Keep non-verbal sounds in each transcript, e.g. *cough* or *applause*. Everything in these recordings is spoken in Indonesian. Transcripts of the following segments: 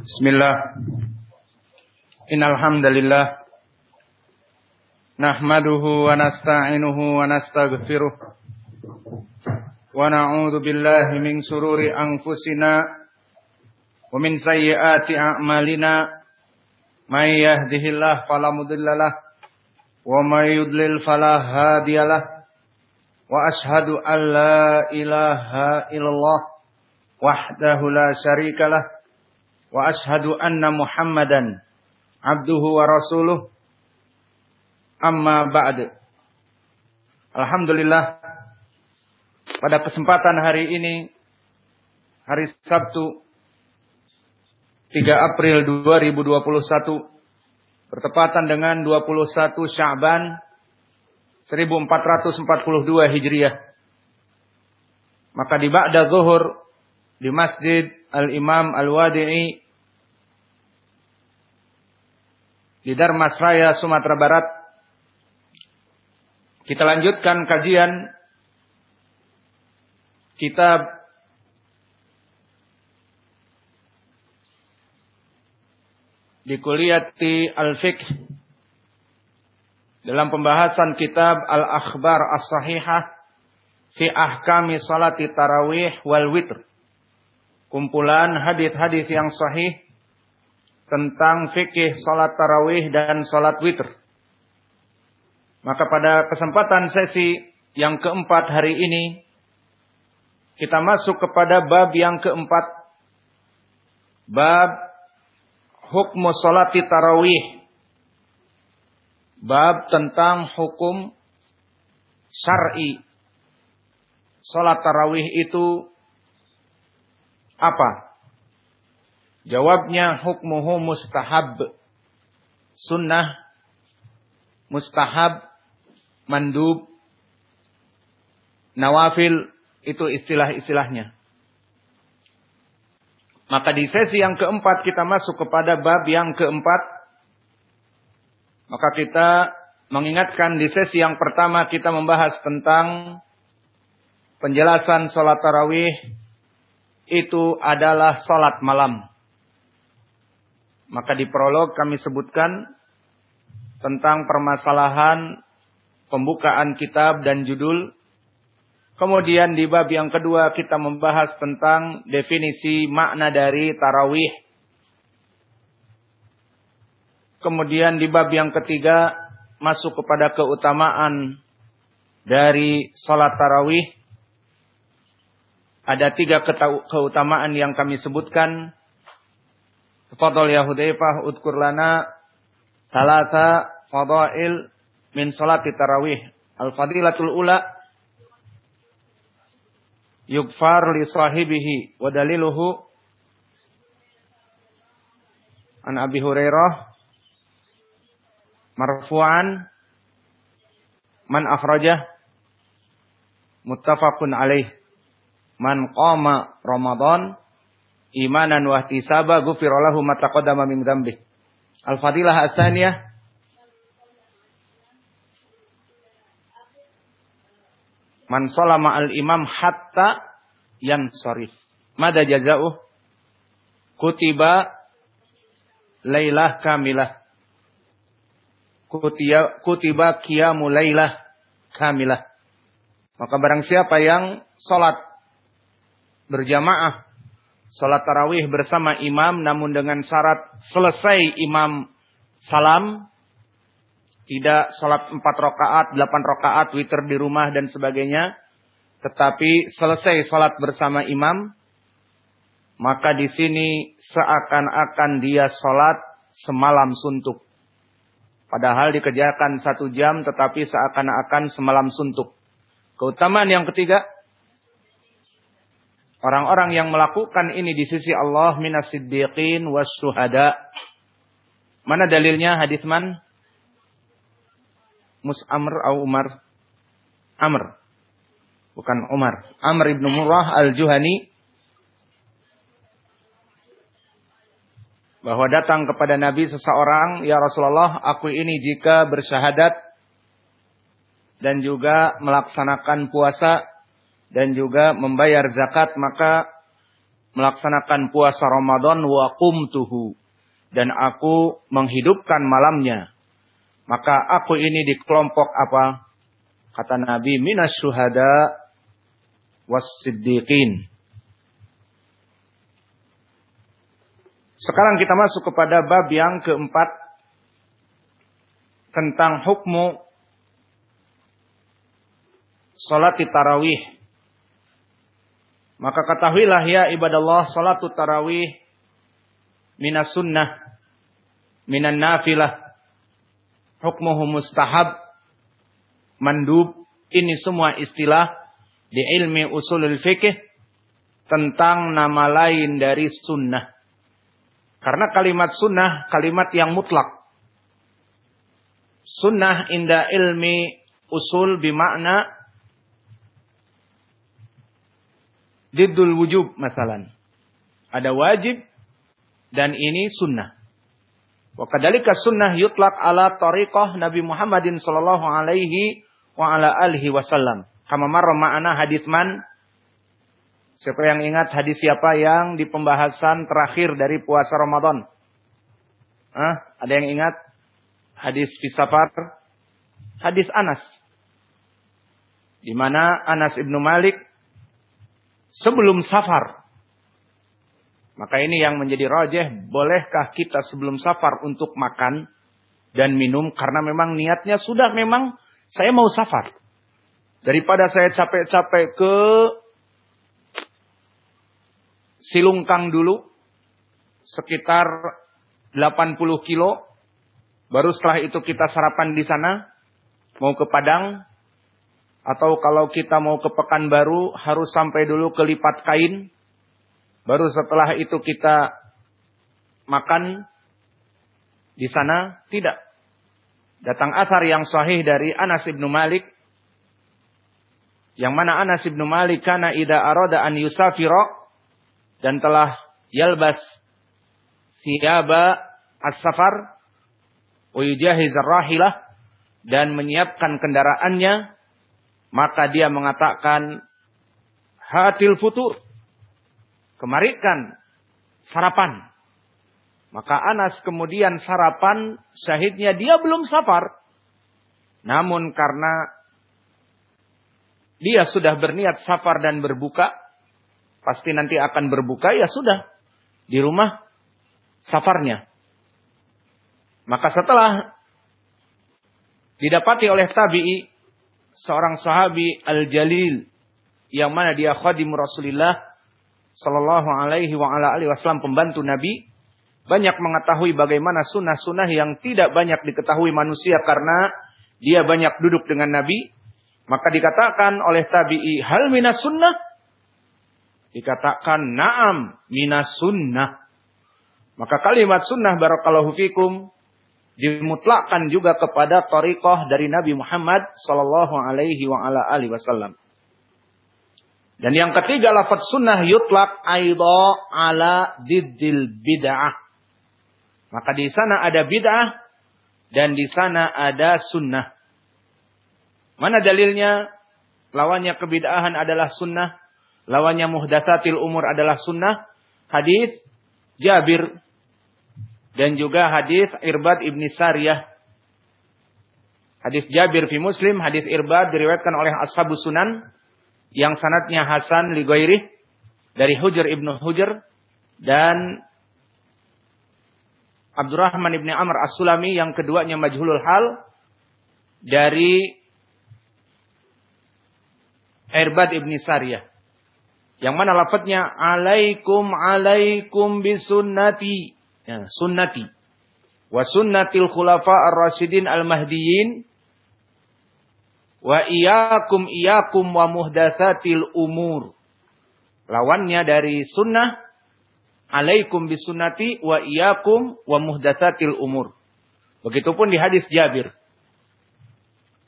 Bismillah. Innalhamdulillah. nahmaduhu wa nasta'inuhu wa nastaghfiruh wa na'udhu billahi min sururi anfusina wa min sayyiati a'malina may yahdihillah falamudillalah. wa may yudlil falahadiyalah. wa ashadu an la ilaha illallah وحده لا شريك له وأشهد أن محمدا عبده ورسوله أما بعد Alhamdulillah pada kesempatan hari ini hari Sabtu 3 April 2021 bertepatan dengan 21 Sya'ban 1442 Hijriah. Maka di Ba'da Zuhur di Masjid Al-Imam Al-Wadi'i di Darmas Raya Sumatera Barat kita lanjutkan kajian kitab di Kuliati Al-Fiqh dalam pembahasan kitab Al-Akhbar As-Sahihah fi ahkami salati tarawih wal witr. Kumpulan hadis-hadis yang sahih tentang fikih salat tarawih dan salat witr. Maka pada kesempatan sesi yang keempat hari ini kita masuk kepada bab yang keempat. Bab hukmu salati tarawih Bab tentang hukum syar'i. Salat tarawih itu apa? Jawabnya hukmuhu mustahab. Sunnah, mustahab, mandub, nawafil, itu istilah-istilahnya. Maka di sesi yang keempat kita masuk kepada bab yang keempat maka kita mengingatkan di sesi yang pertama kita membahas tentang penjelasan sholat tarawih itu adalah sholat malam. Maka di prolog kami sebutkan tentang permasalahan pembukaan kitab dan judul. Kemudian di bab yang kedua kita membahas tentang definisi makna dari tarawih Kemudian di bab yang ketiga masuk kepada keutamaan dari sholat tarawih. Ada tiga keutamaan yang kami sebutkan. Fadol ya Hudaifah udkur lana. Salasa fadail min sholat tarawih. Al-fadilatul ula. Yugfar li sahibihi wa daliluhu. An Abi Hurairah. Marfu'an. Man afrajah muttafaqun alaih man qama ramadan imanan wa ihtisaba ghufira ma taqaddama min dzambi al fadilah asaniyah man salama al imam hatta yansarif. Mada jazauh? Kutiba lailah kamilah. Kutiba qiyamul lailah kamilah. Maka barang siapa yang salat berjamaah, salat tarawih bersama imam namun dengan syarat selesai imam salam, tidak salat empat rakaat, delapan rakaat, witir di rumah dan sebagainya, tetapi selesai salat bersama imam, maka di sini seakan-akan dia salat semalam suntuk. Padahal dikerjakan satu jam tetapi seakan-akan semalam suntuk. Keutamaan yang ketiga. Orang-orang yang melakukan ini di sisi Allah minas siddiqin. Mana dalilnya hadis man? Mus'amr atau Umar? Amr. Bukan Umar. Amr ibnu Murrah al-Juhani bahwa datang kepada Nabi seseorang, "Ya Rasulullah, aku ini jika bersyahadat dan juga melaksanakan puasa dan juga membayar zakat, maka melaksanakan puasa Ramadan wa qumtuhu dan aku menghidupkan malamnya. Maka aku ini di kelompok apa? Kata Nabi minas syuhada was siddiqin. Sekarang kita masuk kepada bab yang keempat tentang hukmu salat tarawih. Maka ketahuilah ya ibadah Allah salat tarawih minas sunnah minan nafilah. Hukmuhu mustahab mandub. Ini semua istilah di ilmi usulul fikih tentang nama lain dari sunnah. Karena kalimat sunnah kalimat yang mutlak. Sunnah inda ilmi usul bimakna didul wujub masalan. Ada wajib dan ini sunnah. Wa kadalika sunnah yutlak ala tariqah Nabi Muhammadin sallallahu alaihi wa ala alihi wasallam. Kama marra ma'ana hadits man Siapa yang ingat hadis siapa yang di pembahasan terakhir dari puasa Ramadan? Hah? Ada yang ingat? Hadis Fisafar? Hadis Anas. Di mana Anas ibnu Malik sebelum safar. Maka ini yang menjadi rojeh, bolehkah kita sebelum safar untuk makan dan minum karena memang niatnya sudah memang saya mau safar. Daripada saya capek-capek ke Silungkang dulu sekitar 80 kilo. Baru setelah itu kita sarapan di sana. Mau ke Padang. Atau kalau kita mau ke Pekanbaru harus sampai dulu ke Lipat Kain. Baru setelah itu kita makan di sana. Tidak. Datang asar yang sahih dari Anas ibnu Malik. Yang mana Anas ibnu Malik karena ida aroda an yusafiro dan telah yalbas siyaba as-safar wa yujahiz rahilah dan menyiapkan kendaraannya maka dia mengatakan hatil futur kemarikan sarapan maka Anas kemudian sarapan syahidnya dia belum safar namun karena dia sudah berniat safar dan berbuka pasti nanti akan berbuka, ya sudah. Di rumah safarnya. Maka setelah didapati oleh tabi'i seorang sahabi al-jalil yang mana dia khadim Rasulullah sallallahu alaihi wa ala alihi wasallam pembantu Nabi. Banyak mengetahui bagaimana sunnah-sunnah yang tidak banyak diketahui manusia karena dia banyak duduk dengan Nabi. Maka dikatakan oleh tabi'i hal minas sunnah? Dikatakan na'am minas sunnah. Maka kalimat sunnah barakallahu fikum dimutlakkan juga kepada tariqah dari Nabi Muhammad sallallahu alaihi wa ala alihi wasallam. Dan yang ketiga lafaz sunnah yutlak aidha ala diddil bid'ah. Maka di sana ada bid'ah dan di sana ada sunnah. Mana dalilnya? Lawannya kebid'ahan adalah sunnah. Lawannya muhdatsatil umur adalah sunnah. Hadis Jabir dan juga hadis Irbad ibni Sariyah. Hadis Jabir fi Muslim, hadis Irbad diriwayatkan oleh Ashabus Sunan yang sanatnya Hasan li dari Hujr ibnu Hujr dan Abdurrahman ibni Amr As-Sulami yang keduanya majhulul hal dari Irbad ibni Sariyah. Yang mana lafadznya alaikum alaikum bisunnati. Ya, sunnati. Wa sunnatil khulafa ar-rasyidin al-mahdiyyin. Wa iyakum iyakum wa muhdatsatil umur. Lawannya dari sunnah alaikum bisunnati wa iyakum wa muhdatsatil umur. Begitupun di hadis Jabir.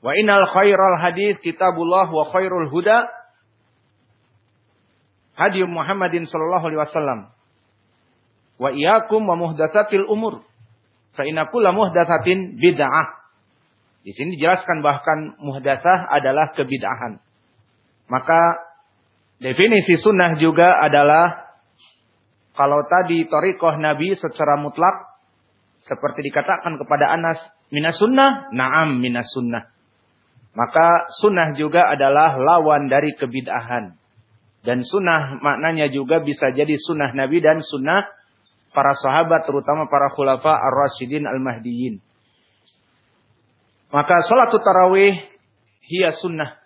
Wa innal khairal hadis kitabullah wa khairul huda hadi Muhammadin sallallahu alaihi wasallam. Wa iyyakum wa muhdatsatil umur. Fa inna kulla muhdatsatin bid'ah. Di sini dijelaskan bahkan muhdatsah adalah kebid'ahan. Maka definisi sunnah juga adalah Kalau tadi torikoh Nabi secara mutlak seperti dikatakan kepada Anas minas sunnah, naam minas sunnah. Maka sunnah juga adalah lawan dari kebid'ahan. Dan sunnah maknanya juga bisa jadi sunnah Nabi dan sunnah para sahabat terutama para khulafa ar-rasyidin al-mahdiyin. Maka salat tarawih hiya sunnah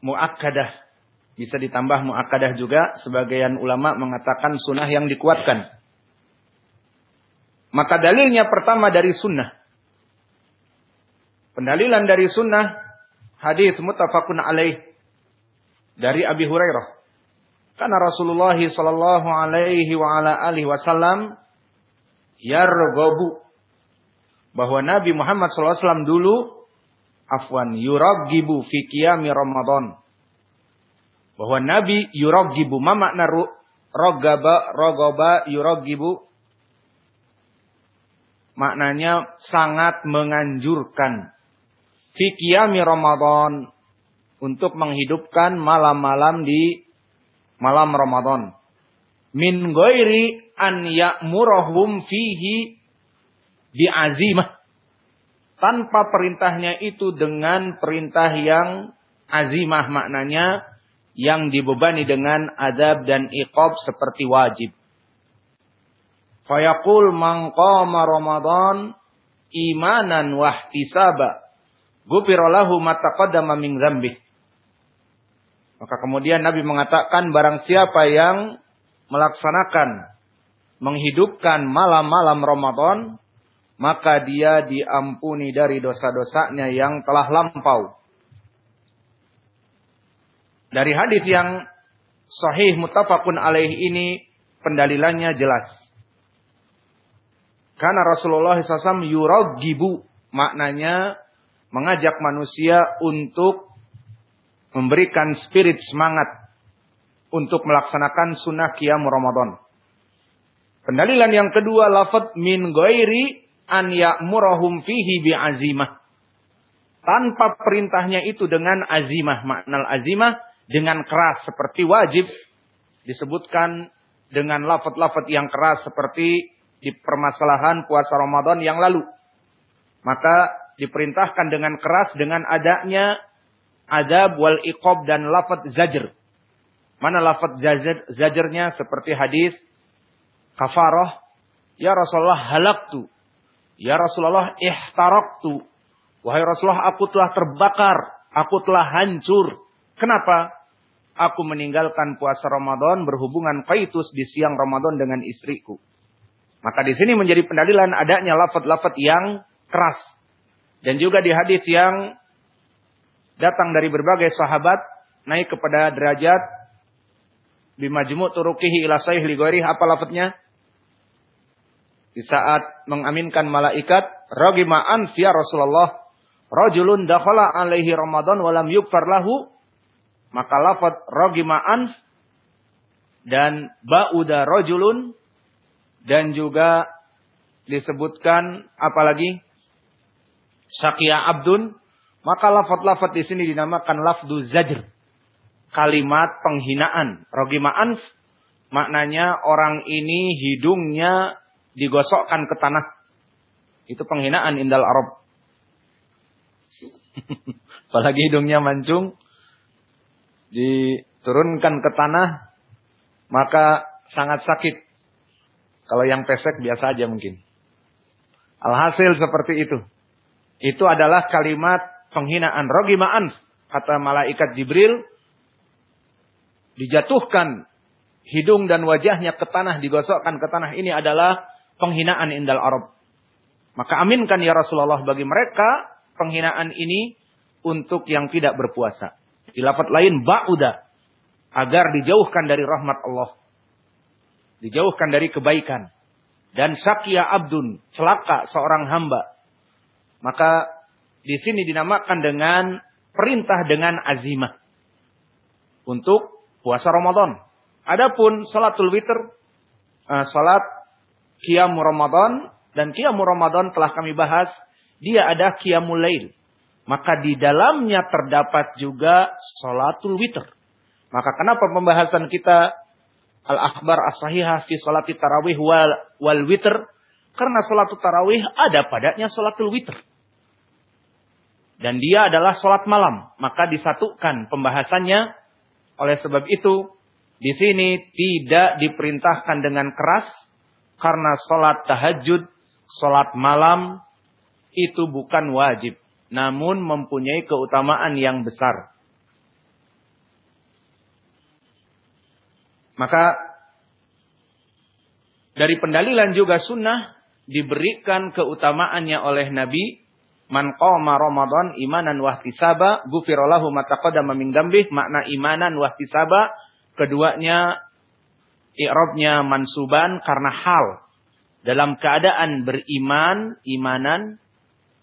muakkadah bisa ditambah muakkadah juga. Sebagian ulama mengatakan sunnah yang dikuatkan. Maka dalilnya pertama dari sunnah. Pendalilan dari sunnah. Hadis mutafakun alaih. Dari Abi Hurairah. Karena Rasulullah sallallahu alaihi wa ala alihi wasallam yarghabu bahwa Nabi Muhammad SAW dulu afwan yuragibu fi qiyami Ramadan bahwa Nabi yuragibu. Ma makna rogaba, rogaba, yuragibu. Maknanya sangat menganjurkan. Fikiyami Ramadan. Untuk menghidupkan malam-malam di malam Ramadan. Min goiri an ya'murahum fihi bi'azimah. Tanpa perintahnya itu dengan perintah yang azimah maknanya yang dibebani dengan adab dan iqab seperti wajib. Fayaqul man qama Ramadan imanan wa ihtisaba ghufira lahu ma taqaddama min dzambih. Maka kemudian Nabi mengatakan barang siapa yang melaksanakan menghidupkan malam-malam Ramadan maka dia diampuni dari dosa-dosanya yang telah lampau dari hadis yang sahih muttafaqun alaih ini pendalilannya jelas. Karena Rasulullah SAW yuragibu maknanya mengajak manusia untuk memberikan spirit semangat untuk melaksanakan sunnah qiyam Ramadan. Pendalilan yang kedua lafad min ghairi an ya'murahum fihi bi'azimah. Tanpa perintahnya itu dengan azimah. Makna azimah dengan keras seperti wajib disebutkan dengan lafat-lafat yang keras seperti di permasalahan puasa Ramadan yang lalu. Maka diperintahkan dengan keras dengan adanya adab wal iqab dan lafat zajr. Mana lafat zajr, zajrnya seperti hadis kafarah. Ya Rasulullah halaktu. Ya Rasulullah ihtaraktu. Wahai Rasulullah aku telah terbakar. Aku telah hancur. Kenapa? Aku meninggalkan puasa Ramadan berhubungan kaitus di siang Ramadan dengan istriku. Maka di sini menjadi pendalilan adanya lafad-lafad yang keras. Dan juga di hadis yang datang dari berbagai sahabat naik kepada derajat bimajmu turukihi ila sahih lighairi apa lafadznya? Di saat mengaminkan malaikat, ragima an ya Rasulullah, rajulun dakhala alaihi Ramadan walam yukfar lahu maka lafad rogima anf dan ba'uda rojulun dan juga disebutkan apalagi syakia abdun maka lafad-lafad di sini dinamakan lafdu zajr kalimat penghinaan rogima anf maknanya orang ini hidungnya digosokkan ke tanah itu penghinaan indal Arab *laughs* apalagi hidungnya mancung diturunkan ke tanah, maka sangat sakit. Kalau yang pesek biasa aja mungkin. Alhasil seperti itu. Itu adalah kalimat penghinaan. Rogimaan, kata malaikat Jibril, dijatuhkan hidung dan wajahnya ke tanah, digosokkan ke tanah. Ini adalah penghinaan indal Arab. Maka aminkan ya Rasulullah bagi mereka penghinaan ini untuk yang tidak berpuasa. Di lafaz lain ba'uda. Agar dijauhkan dari rahmat Allah. Dijauhkan dari kebaikan. Dan sakya abdun. Celaka seorang hamba. Maka di sini dinamakan dengan perintah dengan azimah. Untuk puasa Ramadan. Adapun salatul witr. Uh, salat qiyam Ramadan. Dan qiyam Ramadan telah kami bahas. Dia ada qiyamul lail maka di dalamnya terdapat juga sholatul witr. Maka kenapa pembahasan kita al-akhbar as-sahihah fi salati tarawih wal, wal witr? Karena salat tarawih ada padanya salatul witr. Dan dia adalah salat malam. Maka disatukan pembahasannya. Oleh sebab itu, di sini tidak diperintahkan dengan keras. Karena salat tahajud, salat malam, itu bukan wajib. Namun mempunyai keutamaan yang besar. Maka dari pendalilan juga sunnah diberikan keutamaannya oleh Nabi man qama ramadan imanan wa ihtisaba ghufirallahu ma taqaddama min dambih makna imanan wa ihtisaba keduanya i'rabnya mansuban karena hal dalam keadaan beriman imanan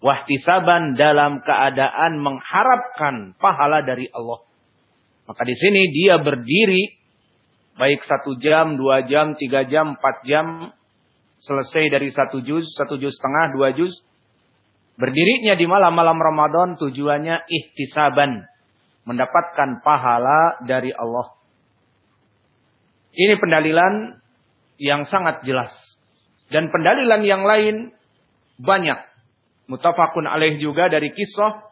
wahtisaban dalam keadaan mengharapkan pahala dari Allah maka di sini dia berdiri Baik satu jam, dua jam, tiga jam, empat jam. Selesai dari satu juz, satu juz setengah, dua juz. Berdirinya di malam-malam Ramadan tujuannya ihtisaban. Mendapatkan pahala dari Allah. Ini pendalilan yang sangat jelas. Dan pendalilan yang lain banyak. Mutafakun alaih juga dari kisah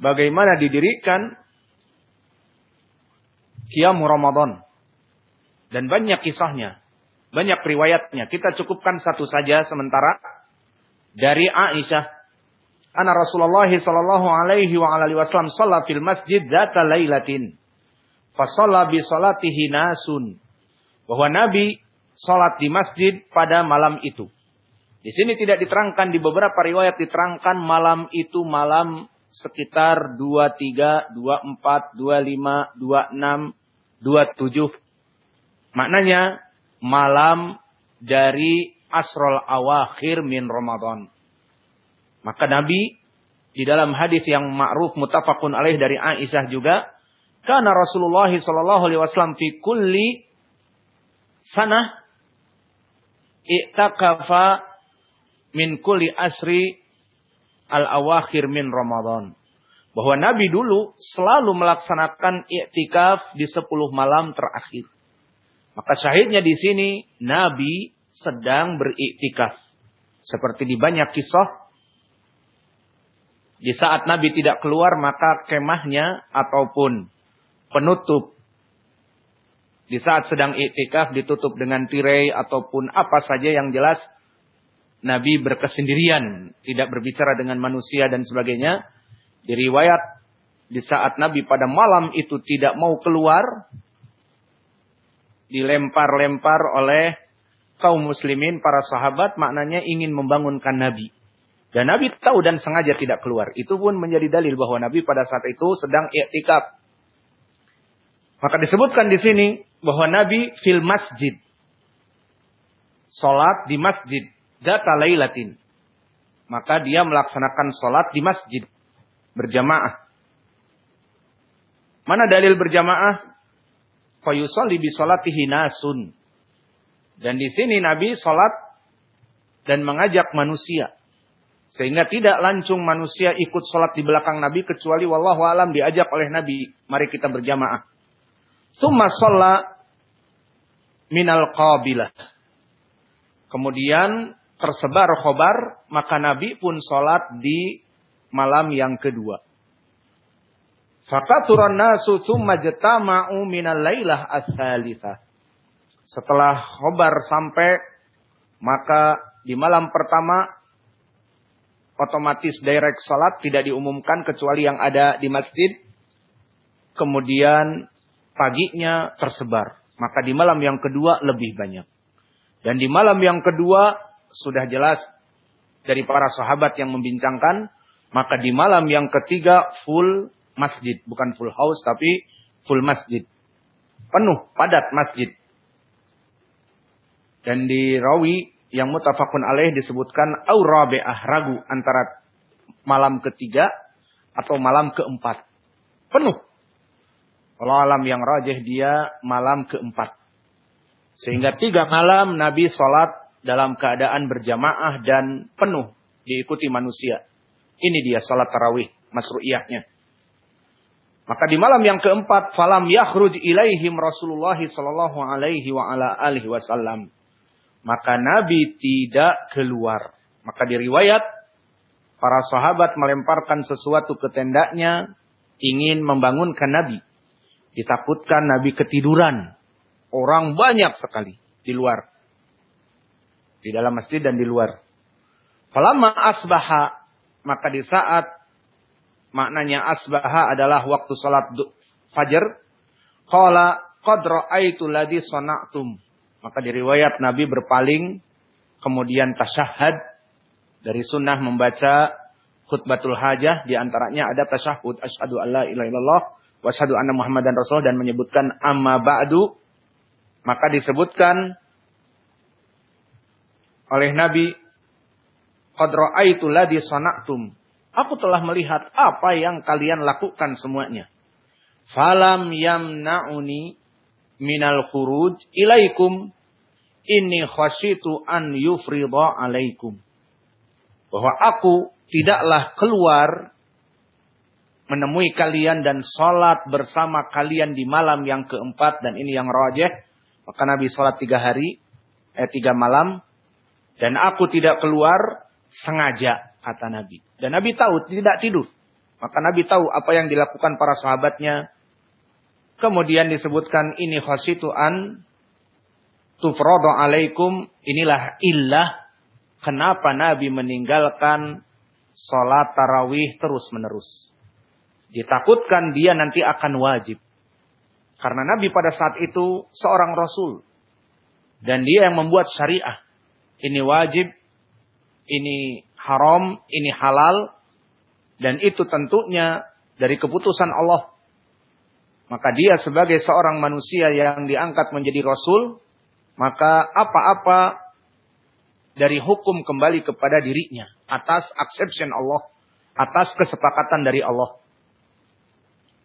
bagaimana didirikan Qiyam Ramadan. Dan banyak kisahnya. Banyak riwayatnya. Kita cukupkan satu saja sementara. Dari Aisyah. Ana Rasulullah sallallahu alaihi wa alihi wasallam shalla fil masjid dzata lailatin. Fa shalla bi salatihi nasun. Bahwa Nabi salat di masjid pada malam itu. Di sini tidak diterangkan di beberapa riwayat diterangkan malam itu malam sekitar 23, 24, 25, 26, 27 Maknanya malam dari asrul awakhir min Ramadan. Maka Nabi di dalam hadis yang ma'ruf mutafakun alaih dari Aisyah juga, karena Rasulullah sallallahu alaihi wasallam fi kulli sanah i'takafa min kulli asri al-awakhir min Ramadan. Bahwa Nabi dulu selalu melaksanakan i'tikaf di 10 malam terakhir. Maka syahidnya di sini Nabi sedang beriktikaf. Seperti di banyak kisah. Di saat Nabi tidak keluar maka kemahnya ataupun penutup. Di saat sedang iktikaf ditutup dengan tirai ataupun apa saja yang jelas. Nabi berkesendirian. Tidak berbicara dengan manusia dan sebagainya. Di riwayat di saat Nabi pada malam itu tidak mau keluar dilempar-lempar oleh kaum muslimin, para sahabat, maknanya ingin membangunkan Nabi. Dan Nabi tahu dan sengaja tidak keluar. Itu pun menjadi dalil bahwa Nabi pada saat itu sedang i'tikaf. Maka disebutkan di sini bahwa Nabi fil masjid. Salat di masjid. Data lailatin. Maka dia melaksanakan salat di masjid. Berjamaah. Mana dalil berjamaah? fayusalli bi salatihi nasun. Dan di sini Nabi salat dan mengajak manusia. Sehingga tidak lancung manusia ikut salat di belakang Nabi kecuali wallahu alam diajak oleh Nabi. Mari kita berjamaah. Summa shalla minal qabilah. Kemudian tersebar khobar, maka Nabi pun sholat di malam yang kedua. Fakaturan nasu thumma jatama'u minal laylah as Setelah khobar sampai, maka di malam pertama otomatis direct salat tidak diumumkan kecuali yang ada di masjid. Kemudian paginya tersebar. Maka di malam yang kedua lebih banyak. Dan di malam yang kedua sudah jelas dari para sahabat yang membincangkan. Maka di malam yang ketiga full masjid, bukan full house tapi full masjid. Penuh, padat masjid. Dan di rawi yang mutafakun alaih disebutkan aurabi'ah ragu antara malam ketiga atau malam keempat. Penuh. Kalau alam yang rajih dia malam keempat. Sehingga tiga malam Nabi sholat dalam keadaan berjamaah dan penuh diikuti manusia. Ini dia sholat tarawih masru'iyahnya. Maka di malam yang keempat, falam yakhruj ilaihim Rasulullah sallallahu alaihi wa ala alihi wasallam. Maka Nabi tidak keluar. Maka diriwayat para sahabat melemparkan sesuatu ke tendanya ingin membangunkan Nabi. Ditakutkan Nabi ketiduran. Orang banyak sekali di luar. Di dalam masjid dan di luar. Falamma asbaha maka di saat maknanya asbaha adalah waktu salat fajar, qala qad ra'aitu ladzi sana'tum. Maka di riwayat Nabi berpaling kemudian tasyahud dari sunnah membaca khutbatul hajah di antaranya ada tasyahud asyhadu alla ilaha illallah wa asyhadu anna muhammadan rasul dan menyebutkan amma ba'du maka disebutkan oleh Nabi Qad ra'aitu ladhi sana'tum. Aku telah melihat apa yang kalian lakukan semuanya. Falam yamna'uni minal khuruj ilaikum. Inni khasyitu an yufridha alaikum. Bahwa aku tidaklah keluar menemui kalian dan sholat bersama kalian di malam yang keempat dan ini yang rojeh maka Nabi sholat tiga hari eh tiga malam dan aku tidak keluar sengaja kata Nabi. Dan Nabi tahu tidak tidur. Maka Nabi tahu apa yang dilakukan para sahabatnya. Kemudian disebutkan ini khasitu an tufrodo alaikum. Inilah illah kenapa Nabi meninggalkan sholat tarawih terus menerus. Ditakutkan dia nanti akan wajib. Karena Nabi pada saat itu seorang Rasul. Dan dia yang membuat syariah. Ini wajib, ini haram, ini halal, dan itu tentunya dari keputusan Allah. Maka dia sebagai seorang manusia yang diangkat menjadi rasul, maka apa-apa dari hukum kembali kepada dirinya atas exception Allah, atas kesepakatan dari Allah.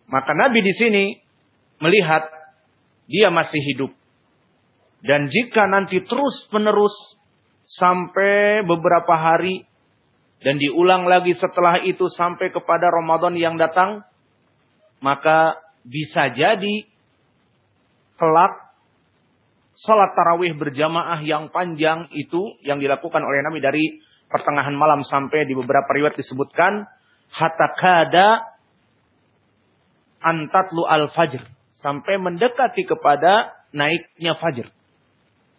Maka Nabi di sini melihat dia masih hidup. Dan jika nanti terus menerus sampai beberapa hari dan diulang lagi setelah itu sampai kepada Ramadan yang datang, maka bisa jadi kelak salat tarawih berjamaah yang panjang itu yang dilakukan oleh Nabi dari pertengahan malam sampai di beberapa riwayat disebutkan hatta kada antatlu al fajr sampai mendekati kepada naiknya fajr.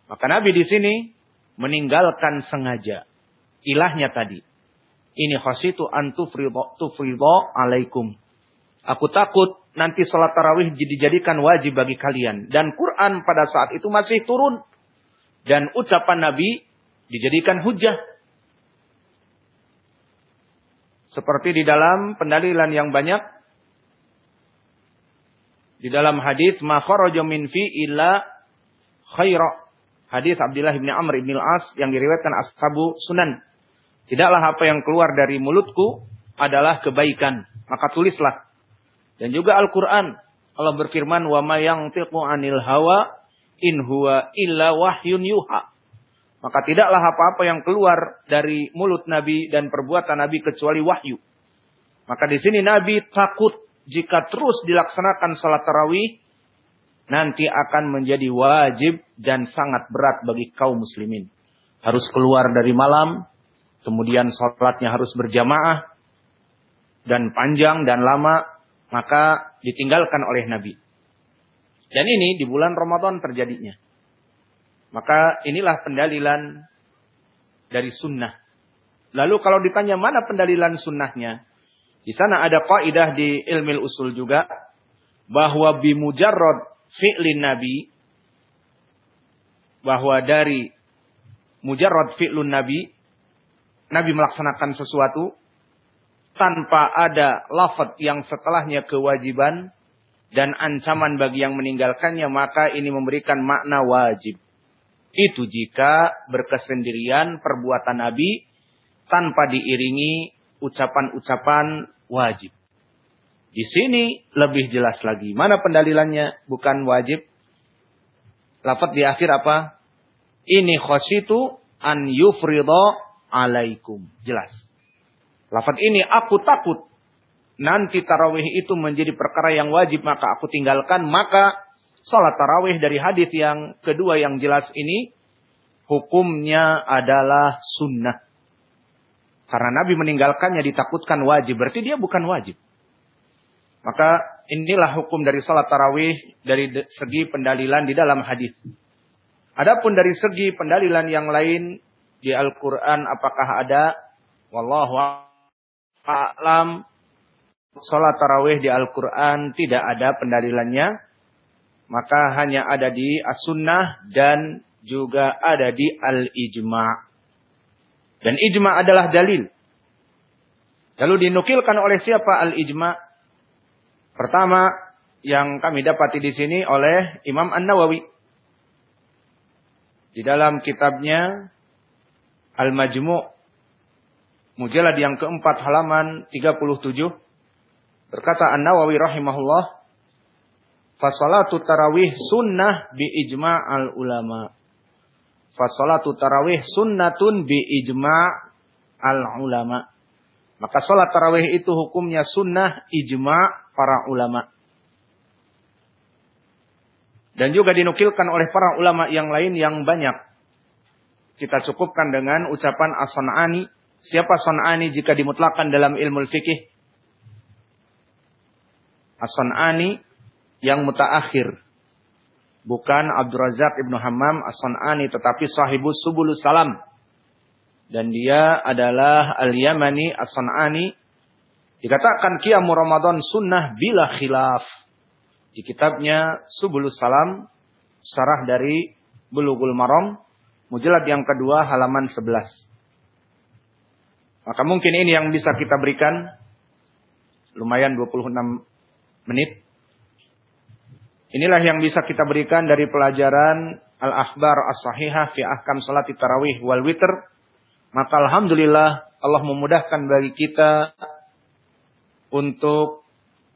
Maka Nabi di sini meninggalkan sengaja ilahnya tadi. Ini khasitu antufridho alaikum. Aku takut nanti sholat tarawih dijadikan wajib bagi kalian. Dan Quran pada saat itu masih turun. Dan ucapan Nabi dijadikan hujah. Seperti di dalam pendalilan yang banyak. Di dalam hadis ma kharaja min fi illa khaira hadis Abdullah bin Amr bin Al-As yang diriwayatkan Ashabu Sunan. Tidaklah apa yang keluar dari mulutku adalah kebaikan, maka tulislah. Dan juga Al-Qur'an Allah berfirman ma yantiqu 'anil hawa in huwa illa wahyun yuha. Maka tidaklah apa-apa yang keluar dari mulut Nabi dan perbuatan Nabi kecuali wahyu. Maka di sini Nabi takut jika terus dilaksanakan salat tarawih nanti akan menjadi wajib dan sangat berat bagi kaum muslimin. Harus keluar dari malam, kemudian sholatnya harus berjamaah, dan panjang dan lama, maka ditinggalkan oleh Nabi. Dan ini di bulan Ramadan terjadinya. Maka inilah pendalilan dari sunnah. Lalu kalau ditanya mana pendalilan sunnahnya? Di sana ada kaidah di ilmu usul juga bahwa bimujarrad fi'lin Nabi bahwa dari mujarrad fi'lun Nabi Nabi melaksanakan sesuatu tanpa ada lafaz yang setelahnya kewajiban dan ancaman bagi yang meninggalkannya maka ini memberikan makna wajib. Itu jika berkesendirian perbuatan Nabi tanpa diiringi ucapan-ucapan wajib. Di sini lebih jelas lagi. Mana pendalilannya? Bukan wajib. Lafat di akhir apa? Ini khositu an yufridho alaikum. Jelas. Lafat ini aku takut nanti tarawih itu menjadi perkara yang wajib maka aku tinggalkan maka salat tarawih dari hadis yang kedua yang jelas ini hukumnya adalah sunnah. Karena Nabi meninggalkannya ditakutkan wajib, berarti dia bukan wajib. Maka inilah hukum dari salat tarawih dari segi pendalilan di dalam hadis. Adapun dari segi pendalilan yang lain di Al-Quran apakah ada? Wallahu a'lam Salat tarawih di Al-Quran tidak ada pendalilannya. Maka hanya ada di As-Sunnah dan juga ada di Al-Ijma' Dan ijma adalah dalil. Lalu dinukilkan oleh siapa al-ijma? Pertama yang kami dapati di sini oleh Imam An-Nawawi. Di dalam kitabnya Al-Majmu' Mujallad yang keempat halaman 37 Berkata An-Nawawi rahimahullah, "Fasalatu tarawih sunnah bi ijma' al ulama." Fasalatu tarawih sunnatun bi ijma' al ulama. Maka salat tarawih itu hukumnya sunnah ijma' para ulama. Dan juga dinukilkan oleh para ulama yang lain yang banyak. Kita cukupkan dengan ucapan as-san'ani. Siapa san'ani jika dimutlakan dalam ilmu fikih? As-San'ani yang mutaakhir. Bukan Abdul Razak Ibnu Hammam As-San'ani tetapi sahibus Subulus Salam. Dan dia adalah Al-Yamani As-San'ani. Dikatakan Qiyamu Ramadan sunnah bila khilaf. Di kitabnya Subulus Salam. Sarah dari Bulughul Maram. Mujallad yang kedua halaman 11. Maka mungkin ini yang bisa kita berikan. Lumayan 26 menit. Inilah yang bisa kita berikan dari pelajaran Al-Akhbar As-Sahihah fi Ahkam Salat Tarawih wal Witr. Maka Alhamdulillah Allah memudahkan bagi kita untuk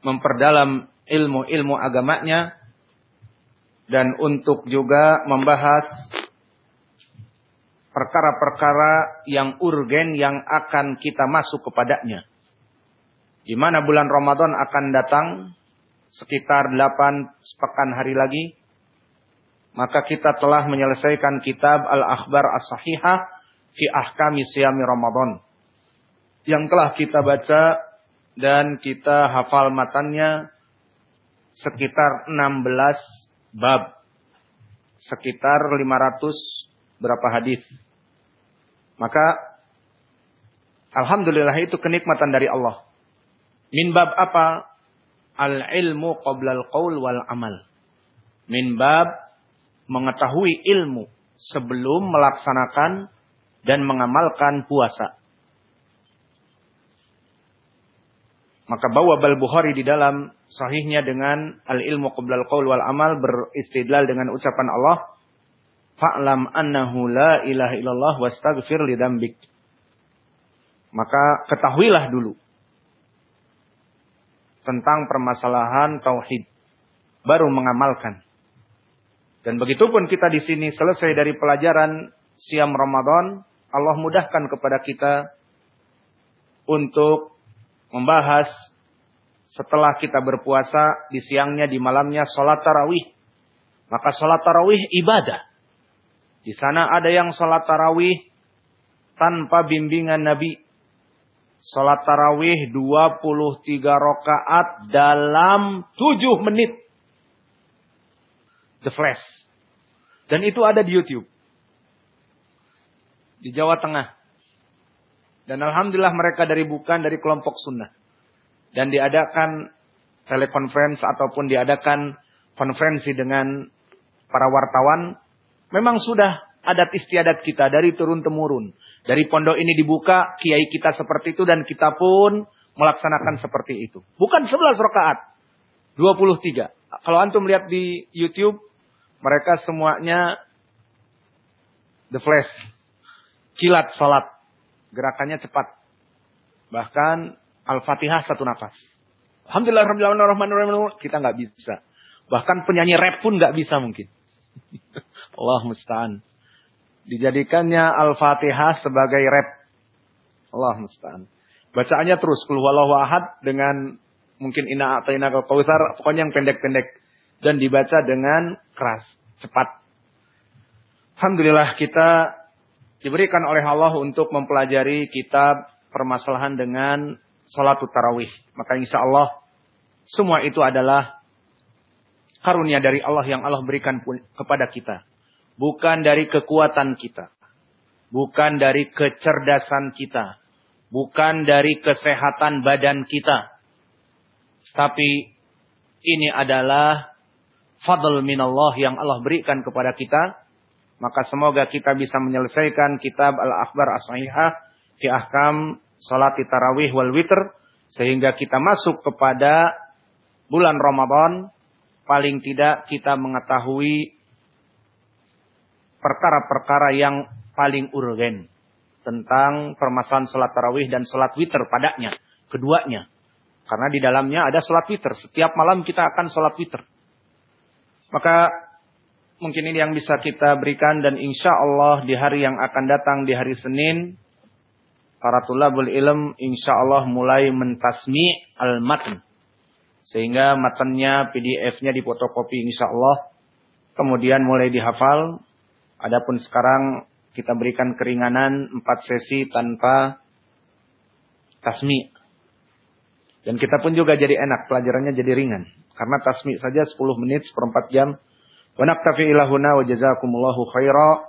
memperdalam ilmu-ilmu agamanya dan untuk juga membahas perkara-perkara yang urgen yang akan kita masuk kepadanya. Di mana bulan Ramadan akan datang sekitar delapan pekan hari lagi, maka kita telah menyelesaikan kitab Al-Akhbar As-Sahihah fi Ahkami Siyami Ramadan. Yang telah kita baca dan kita hafal matanya sekitar 16 bab. Sekitar 500 berapa hadis. Maka Alhamdulillah itu kenikmatan dari Allah. Min bab apa? Al-ilmu qoblal qaul wal amal. Min bab mengetahui ilmu sebelum melaksanakan dan mengamalkan puasa. Maka bawa Bal Bukhari di dalam sahihnya dengan al-ilmu qoblal qaul wal amal beristidlal dengan ucapan Allah, "Fa'lam annahu la ilaha illallah wastaghfir li Maka ketahuilah dulu tentang permasalahan tauhid, baru mengamalkan. Dan begitu pun kita di sini selesai dari pelajaran siam Ramadan, Allah mudahkan kepada kita untuk membahas setelah kita berpuasa di siangnya, di malamnya sholat tarawih. Maka sholat tarawih ibadah. Di sana ada yang sholat tarawih tanpa bimbingan Nabi Salat tarawih 23 rakaat dalam 7 menit. The Flash. Dan itu ada di YouTube. Di Jawa Tengah. Dan Alhamdulillah mereka dari bukan dari kelompok sunnah. Dan diadakan telekonferensi ataupun diadakan konferensi dengan para wartawan. Memang sudah adat istiadat kita dari turun-temurun. Dari pondok ini dibuka, kiai kita seperti itu dan kita pun melaksanakan seperti itu. Bukan 11 rakaat, 23. Kalau antum lihat di YouTube, mereka semuanya the flash. Kilat salat. Gerakannya cepat. Bahkan Al-Fatihah satu nafas. Alhamdulillah kita nggak bisa. Bahkan penyanyi rap pun nggak bisa mungkin. *laughs* Allah musta'an dijadikannya Al-Fatihah sebagai rap. Allah musta'an. Bacaannya terus kul ahad dengan mungkin ina atau ina kautsar, pokoknya yang pendek-pendek dan dibaca dengan keras, cepat. Alhamdulillah kita diberikan oleh Allah untuk mempelajari kitab permasalahan dengan salat tarawih. Maka insya Allah semua itu adalah karunia dari Allah yang Allah berikan kepada kita. Bukan dari kekuatan kita. Bukan dari kecerdasan kita. Bukan dari kesehatan badan kita. Tapi ini adalah fadl minallah yang Allah berikan kepada kita maka semoga kita bisa menyelesaikan kitab Al-Akhbar As-Sahihah di ahkam salat tarawih wal witr sehingga kita masuk kepada bulan Ramadan paling tidak kita mengetahui perkara-perkara yang paling urgen tentang permasalahan salat tarawih dan salat witr padanya, keduanya. Karena di dalamnya ada salat witr. Setiap malam kita akan salat witr. Maka mungkin ini yang bisa kita berikan dan insya Allah di hari yang akan datang di hari Senin para tulabul ilm insya Allah mulai mentasmi al-matn sehingga matanya PDF-nya dipotokopi insya Allah kemudian mulai dihafal. Adapun sekarang kita berikan keringanan empat sesi tanpa tasmi. Dan kita pun juga jadi enak pelajarannya jadi ringan. Karena tasmi saja 10 menit seperempat jam. Wa naktafi ilahuna wa jazakumullahu khaira.